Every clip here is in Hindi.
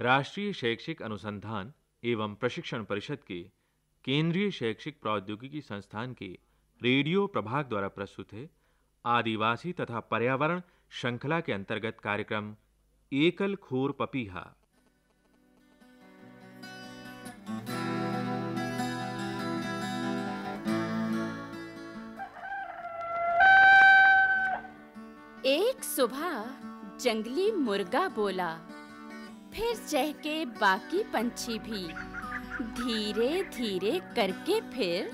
राष्ट्रीय शैक्षिक अनुसंधान एवं प्रशिक्षण परिषद के केंद्रीय शैक्षिक प्रौद्योगिकी संस्थान के रेडियो प्रभाग द्वारा प्रस्तुत है। आदिवासी तथा पर्यावरण श्रृंखला के अंतर्गत कार्यक्रम एकल खोर पपीहा। एक सुबह जंगली मुर्गा बोला फिर चहके बाकी पंछी भी। धीरे-धीरे करके फिर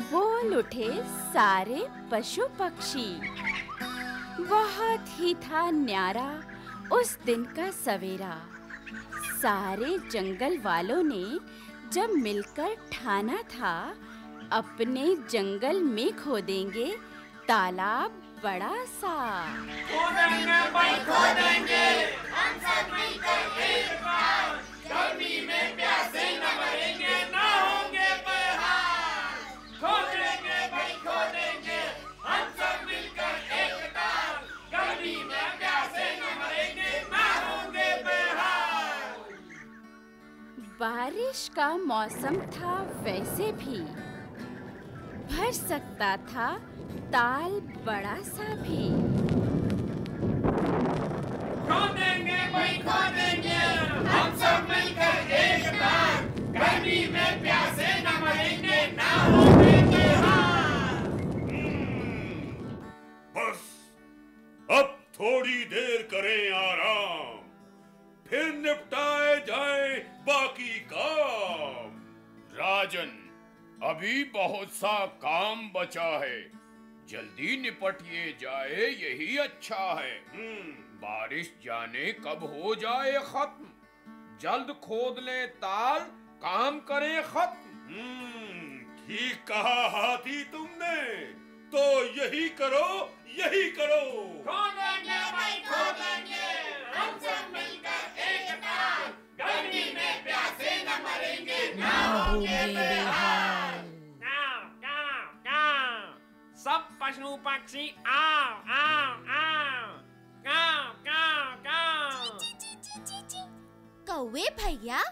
बोल उठे सारे पशु पक्षी बहुत ही था न्यारा उस दिन का सवेरा। सारे जंगल वालों ने जब मिलकर ठाना था, अपने जंगल में खोदेंगे तालाब बड़ा सा। खोदेंगे भाई खोदेंगे हम बारिश का मौसम था वैसे भी। भर सकता था ताल बड़ा सा भी। खोदेंगे भाई खोदेंगे हम सब मिलकर एक बार गर्मी में प्यासे न मरेंगे ना होंगे बस अब थोड़ी देर करें आराम। फिर निपटाए जाए बाकी काम। राजन अभी बहुत सा काम बचा है। जल्दी निपटिए जाए यही अच्छा है। हम्म, बारिश जाने कब हो जाए खत्म? जल्द खोद ले ताल काम करें खत्म। हम्म, ठीक कहा हाथी तुमने। तो यही करो यही करो। खोदेंगे भाई खोदेंगे। हम सब मिलकर गर्मी में प्यासे न मरेंगे ना होंगे बेहाल सब पशु पक्षी आओ आओ आओ कौवे भैया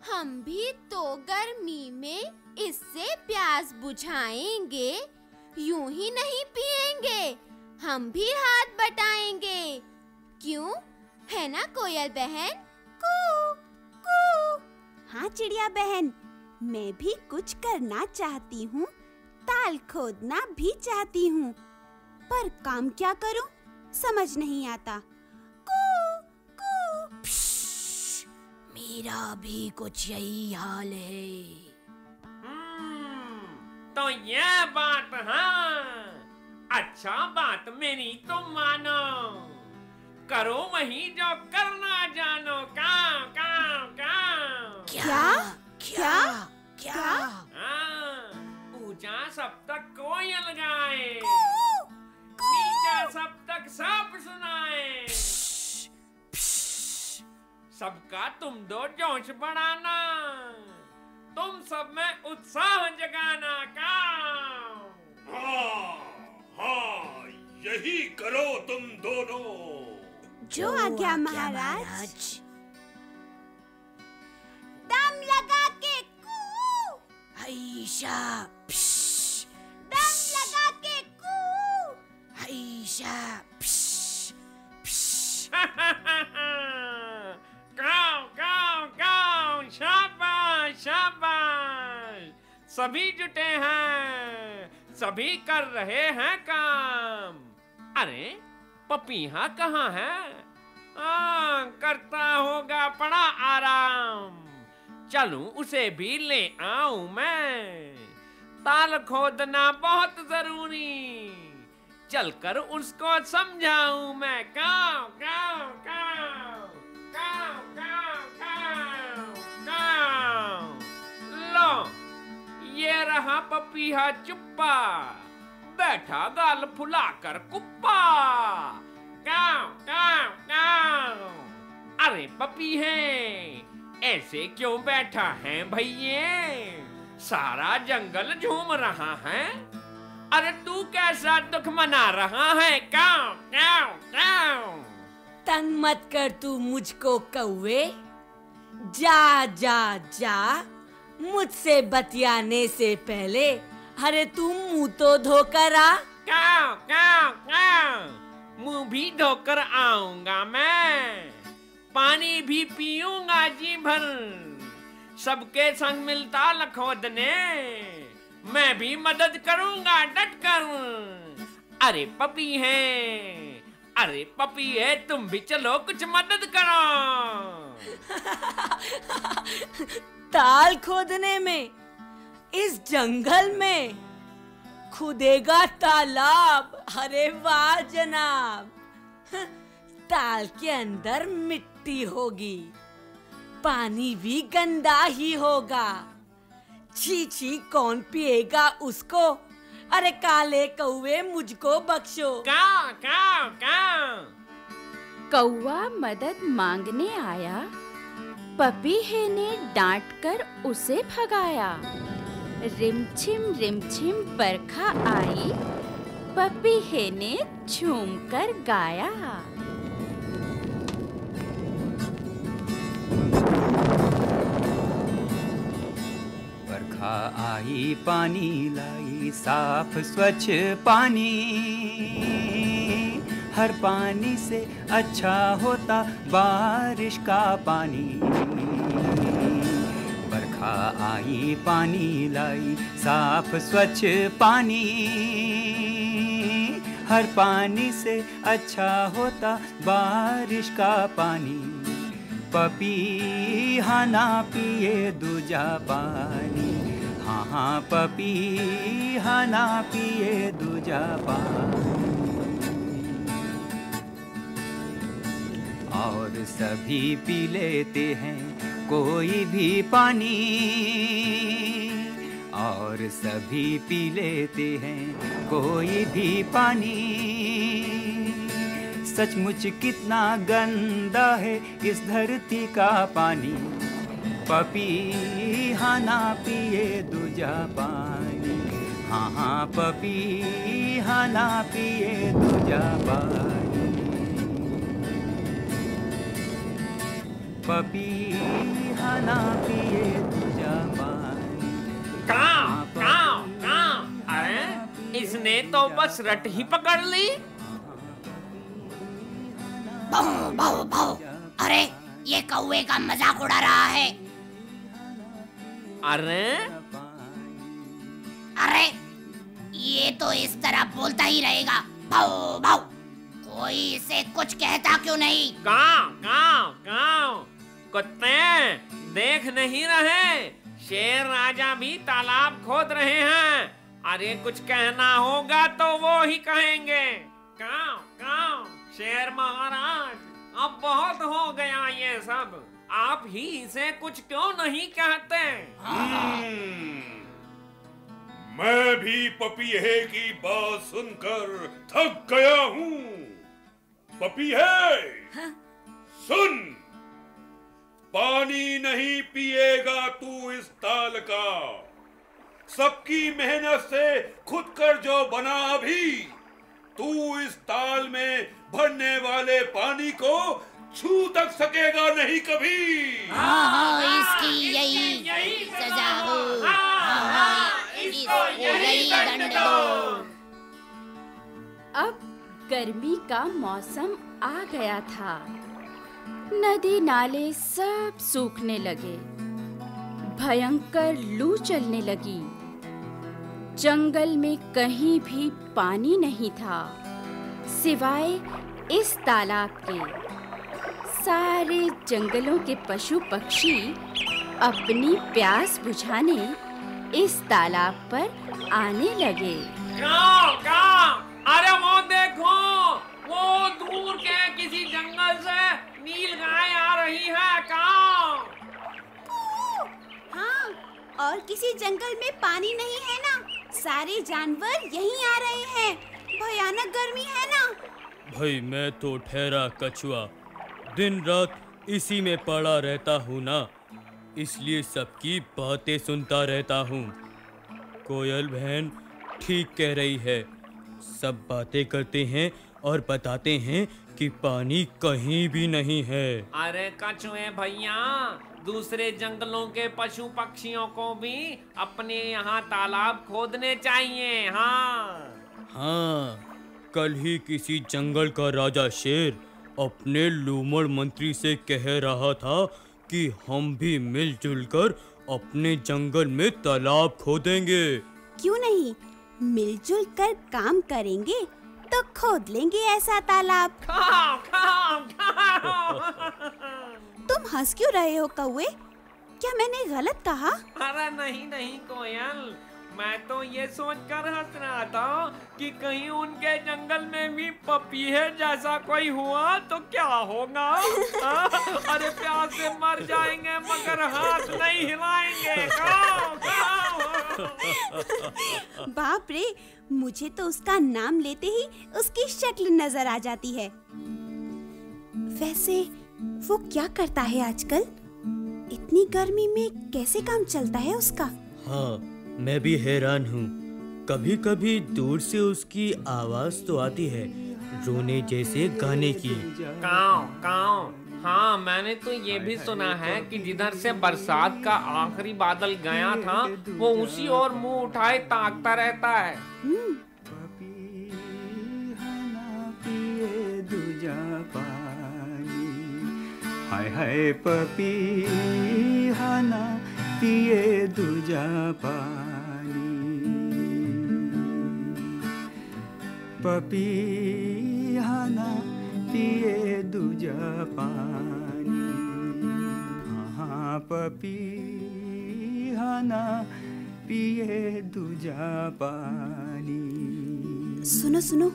हम भी तो गर्मी में इससे प्यास बुझाएँगे यूँ ही नहीं पिएँगे हम भी हाथ बटाएँगे क्यों है ना कोयल बहन हाँ चिड़िया बहन मैं भी कुछ करना चाहती हूँ, ताल खोदना भी चाहती हूँ। पर काम क्या करूँ? समझ नहीं आता। कू कू। मेरा भी कुछ यही हाल है तो ये बात है अच्छा बात मेरी तो मानो करो वही जो करना जानो काम काम काम जोश बढ़ाना। तुम सब में उत्साह जगाना काम हाँ हाँ यही करो तुम दोनों। जो आज्ञा महाराज। दम लगा के कू सभी जुटे हैं। सभी कर रहे हैं काम। अरे पपीहा कहाँ है? आ, करता होगा बड़ा आराम। चलूँ उसे भी ले आऊँ मैं। ताल खोदना बहुत ज़रूरी। चलकर उसको समझाऊं मैं। गाँव गाँव गाँव गाँव गाँव गाँव गाँव। लो। ये रहा पपीहा चुप्पा। बैठा गाल फुलाकर कुप्पा। गाँव गाँव गाँव अरे पपी है ऐसे क्यों बैठा है भैये? सारा जंगल झूम रहा है। अरे तू कैसा दुख मना रहा है? काव काव काव तंग मत कर तू मुझको कौवे। जा जा जा। मुझसे बतियाने से पहले अरे तू मुँह तो धोकर आ। काव मुँह भी धोकर आऊँगा मैं। पानी भी पीऊँगा जी भर। सबके संग मिलता लखोदने मैं भी मदद करूँगा डट कर अरे पपी है अरे पपी है तुम भी चलो कुछ मदद करो। ताल खोदने में इस जंगल में खुदेगा तालाब। अरे वाह जनाब। ताल के अंदर मिट्टी होगी पानी भी गंदा ही होगा। छी छी कौन पिएगा उसको? अरे काले कौवे मुझको बख्शो। काव काव काव कौवा मदद मांगने आया। पपीहे ने डांट कर उसे भगाया। रिमझिम रिमझिम बरखा आई। पपीहे ने झूम कर गाया। बरखा आई, पानी लाई, साफ़, स्वच्छ पानी। हर पानी से अच्छा होता बारिश का पानी। बरखा आई, पानी लाई, साफ़ स्वच्छ पानी। हर पानी से अच्छा होता बारिश का पानी। पपी हाँ ना पिए दूजा पानी। हाँ हाँ पपी हाँ ना पिए दूजा पानी। और सभी पी लेते हैं कोई भी पानी। और सभी पी लेते हैं कोई भी पानी। सचमुच कितना गंदा है इस धरती का पानी। पपी हाना पिए दूजा पानी। हाँ हाँ पपी हाना पिए दूजा पानी। पपी हाँ ना पिए दूजा पानी काव काव काव अरे इसने तो बस रट ही पकड़ ली। बहु बहु बहु अरे ये कौवे का मज़ाक उड़ा रहा है। अरे? अरे ये तो इस तरह बोलता ही रहेगा। भाव भाऊ कोई इसे कुछ कहता क्यों नहीं? काव काव काव कुत्ते देख नहीं रहे। शेर राजा भी तालाब खोद रहे हैं। अरे कुछ कहना होगा तो वो ही कहेंगे। काव काव शेर महाराज अब बहुत हो गया ये सब। आप ही इसे कुछ क्यों नहीं कहते? हम्म, मैं भी पपीहे की बात सुनकर थक गया हूँ। पपी पपीहे सुन। पानी नहीं पिएगा तू इस ताल का। सबकी मेहनत से खुद कर जो बना अभी। तू इस ताल में भरने वाले पानी को छू तक सकेगा नहीं कभी। हाँ हाँ इसकी यही सजा हो। हाँ। हाँ इसको यही दंड दो। अब गर्मी का मौसम आ गया था। नदी नाले सब सूखने लगे। भयंकर लू चलने लगी। जंगल में कहीं भी पानी नहीं था, सिवाय इस तालाब के। सारे जंगलों के पशु पक्षी अपनी प्यास बुझाने इस तालाब पर आने लगे। काव काव अरे वो देखो, वो दूर के किसी जंगल से। रही है काव हाँ और किसी जंगल में पानी नहीं है ना? सारे जानवर यहीं आ रहे हैं। भयानक गर्मी है ना? भाई मैं तो ठहरा कछुआ। दिन रात इसी में पड़ा रहता हूँ ना? इसलिए सबकी बातें सुनता रहता हूँ। कोयल बहन ठीक कह रही है। सब बातें करते हैं और बताते हैं कि पानी कहीं भी नहीं है। अरे कछुए भैया दूसरे जंगलों के पशु पक्षियों को भी अपने यहाँ तालाब खोदने चाहिए हाँ। हाँ कल ही किसी जंगल का राजा शेर अपने लूमड़ मंत्री से कह रहा था कि हम भी मिलजुल कर अपने जंगल में तालाब खोदेंगे। क्यों नहीं? मिलजुल कर काम करेंगे तो खोद लेंगे ऐसा तालाब। खाओ खाओ खाओ। तुम हंस क्यों रहे हो कौए क्या मैंने गलत कहा? अरे नहीं नहीं कोयल। मैं तो ये सोच कर हंस रहा था कि कहीं उनके जंगल में भी पपीहे जैसा कोई हुआ तो क्या होगा? हाँ? अरे प्यास से मर जाएँगे मगर हाथ नहीं हिलाएँगे। खाओ खाओ। बाप रे मुझे तो उसका नाम लेते ही उसकी शक्ल नज़र आ जाती है। वैसे वो क्या करता है आजकल? इतनी गर्मी में कैसे काम चलता है उसका? हाँ मैं भी हैरान हूँ। कभी कभी दूर से उसकी आवाज़ तो आती है रोने जैसे गाने की। काओ काओ। हाँ मैंने तो ये भी सुना है कि जिधर से बरसात का आखिरी बादल गया था वो उसी और मुँह उठाए ताकता रहता है। पिए दूजा पानी। हाय हाय पपी हाना पिए दूजा पानी। पपी हाना पिए दूजा पानी। हाँ पपी हाना पिए दूजा पानी। सुनो सुनो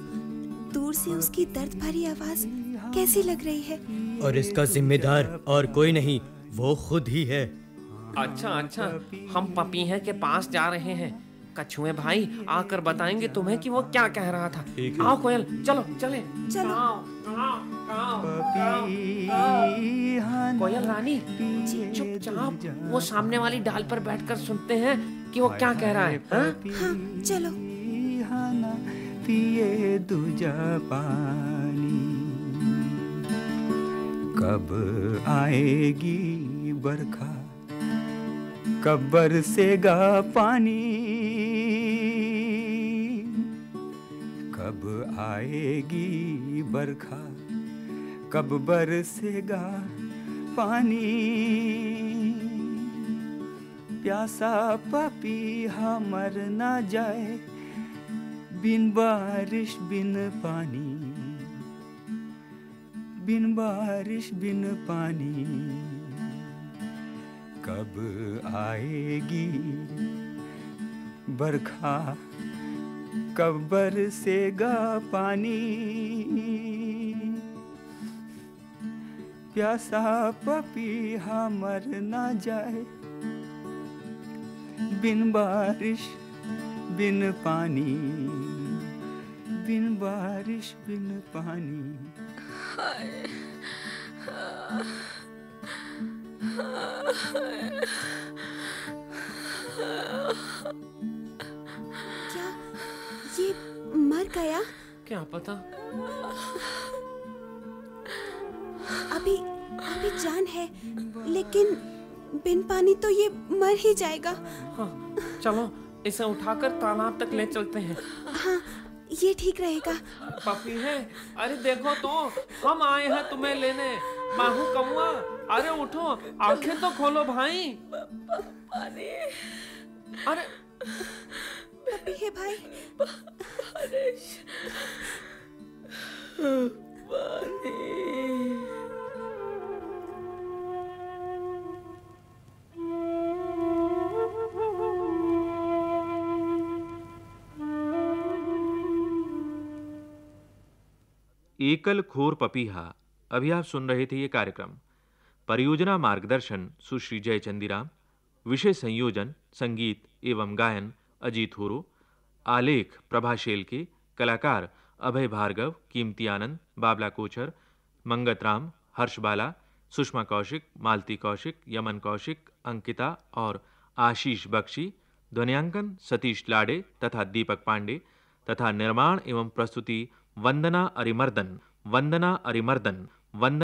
दूर से उसकी दर्द भरी आवाज़ कैसी लग रही है? और इसका जिम्मेदार और कोई नहीं वो खुद ही है। अच्छा अच्छा हम पपीहे के पास जा रहे हैं। कछुए भाई आकर बताएँगे तुम्हें कि वो क्या कह रहा था। आओ कोयल चलो चले। चलो। कोयल रानी चुपचाप वो सामने वाली डाल पर बैठकर सुनते हैं कि वो क्या कह रहा है हाँ? हाँ चलो। पिए दूजा पानी। कब आएगी बरखा? कब बरसेगा पानी। कब आएगी बरखा? कब बरसेगा पानी? प्यासा पपी मर ना जाए, बिन बारिश बिन पानी। बिन बारिश बिन पानी। कब आएगी बरखा? कब बरसेगा पानी। प्यासा पपी मर ना जाए। बिन बारिश, बिन पानी। बिन बारिश, बिन पानी। क्या गया? क्या पता? अभी अभी जान है लेकिन बिन पानी तो ये मर ही जाएगा। हाँ, चलो इसे उठाकर तालाब तक ले चलते हैं। हाँ ये ठीक रहेगा। पपी है? अरे देखो तो हम आए हैं तुम्हें लेने। बाहू कमुआ अरे उठो आँखें तो खोलो भाई। अरे पपी है भाई। बारिश एकल खोर पपीहा, अभी आप सुन रहे थे ये कार्यक्रम। परियोजना मार्गदर्शन सुश्री जयचंदीराम, विषय संयोजन, संगीत एवं गायन अजीत होरो, आलेख, प्रभा शेलके, कलाकार अभय भार्गव, कीमती आनंद, बाबला कोचर, मंगत राम हर्षबाला सुषमा कौशिक, मालती कौशिक, यमन कौशिक, अंकिता और आशीष बख्शी, ध्वनियांकन सतीश लाडे तथा दीपक पांडे तथा निर्माण एवं प्रस्तुति वंदना अरिमर्दन वंदना अरिमर्दन, वंदना